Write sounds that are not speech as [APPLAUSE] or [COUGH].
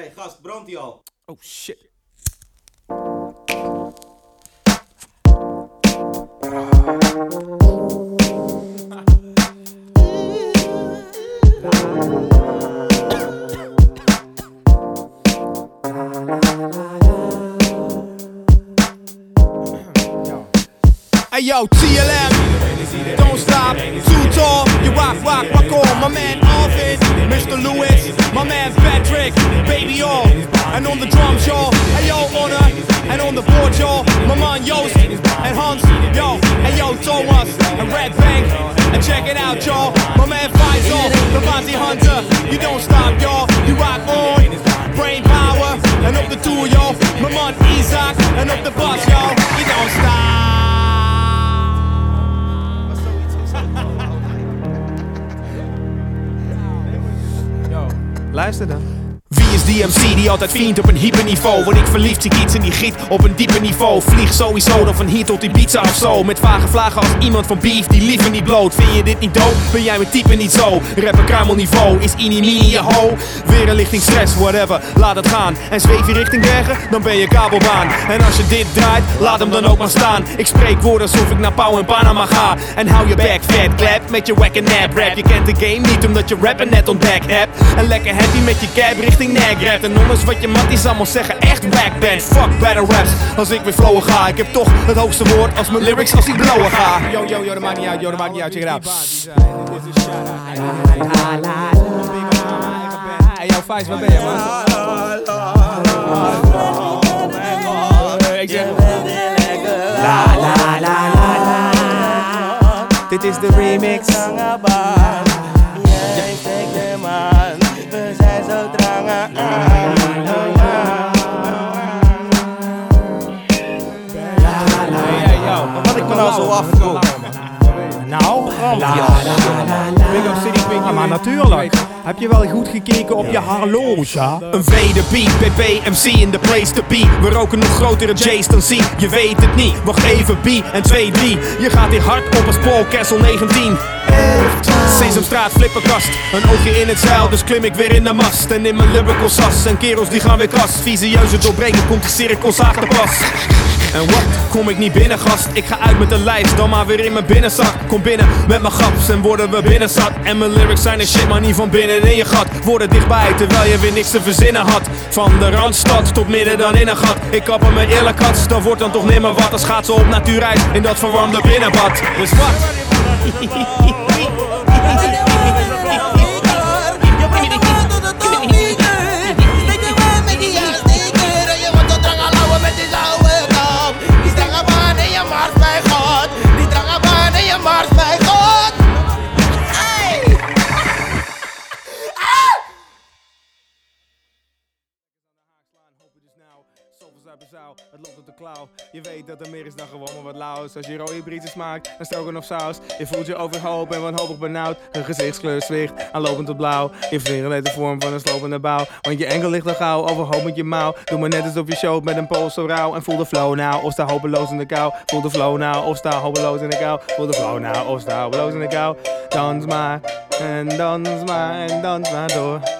hey, gast, brandt die al? Oh shit. Hey yo, TLM, don't stop, too tall, you rock, rock, rock on. My man Alvin, Mr. Lewis, my man baby all, and on the drums, y'all. Hey yo, Honor, and on the board, y'all. My man Joost, and Hans, yo, hey yo, Thomas, and Red Bank, and check it out, y'all. My man Faisal, the Bounty Hunter, you don't stop, y'all. You rock on, brain power, and up the tour, y'all. My man Isaac, and up the bus, y'all. You don't stop. Luister dan. Is die MC die altijd vriend op een hyperniveau? Word ik verliefd, zie ik iets in die giet op een dieper niveau. Vlieg sowieso dan van hier tot die pizza of zo. Met vage vlagen als iemand van beef die liever niet bloot. Vind je dit niet dood? Ben jij mijn type niet zo? Rapper kruimelniveau, is ini mini je ho? Weer een lichting stress, whatever, laat het gaan. En zweef je richting bergen, dan ben je kabelbaan. En als je dit draait, laat hem dan ook maar staan. Ik spreek woorden alsof ik naar Pauw en Panama ga. En hou je back fat clap met je wack en nap rap. Je kent de game niet omdat je rapper net ontdekt hebt. En lekker happy met je cab richting nag rap. En ondanks wat je matties allemaal zeggen, echt wack bent. Fuck better raps, als ik weer flowen ga. Ik heb toch het hoogste woord als mijn lyrics als ik blowen ga. Yo, yo, yo, dat maakt niet uit, yo, dat maakt niet uit, check it out. Hey, yo, Faiz, waar ben je, man? Ik zeg... La, la, la, la, la. Dit is de remix. Big up City Ja, maar natuurlijk. Heb je wel goed gekeken op je horloge? Een vrede beat, BPMC in the place to be. We roken nog grotere J's dan C, je weet het niet. Wacht even, B en 2, 3. Je gaat hier hard op als Paul Kessel 19. Sesamstraat, flipperkast, een oogje in het zeil, dus klim ik weer in de mast. En in mijn lyrical sas, en kerels die gaan weer kast. Visieuze doorbreken, komt die cirkelzaag te pas. En wat, kom ik niet binnen gast? Ik ga uit met een lijst, dan maar weer in mijn binnenzak. Kom binnen met mijn gaps en worden we binnen zat En mijn lyrics zijn een shit, maar niet van binnen in je gat. Worden dichtbij, terwijl je weer niks te verzinnen had. Van de Randstad tot midden dan in een gat. Ik kap hem met eerlijk hats, dan wordt dan toch nimmer wat. Als gaat ze op natuurreis in dat verwarmde binnenbad. Dus wat? [LAUGHS] Het loopt op de klauw. Je weet dat er meer is dan gewoon maar wat lauws. Als je rode smaakt, dan stroken of saus. Je voelt je overhoop en wanhopig benauwd. Een gezichtskleur zwicht, aanlopend tot blauw. Je vingeren de vorm van een slopende bouw. Want je enkel ligt al gauw, overhoop met je mouw. Doe maar net alsof je show met een pols zo rauw. En voel de flow nou, of sta hopeloos in de kou. Voel de flow nou, of sta hopeloos in de kou. Voel de flow nou, of sta hopeloos in de kou. Dans maar, en dans maar, en dans maar door.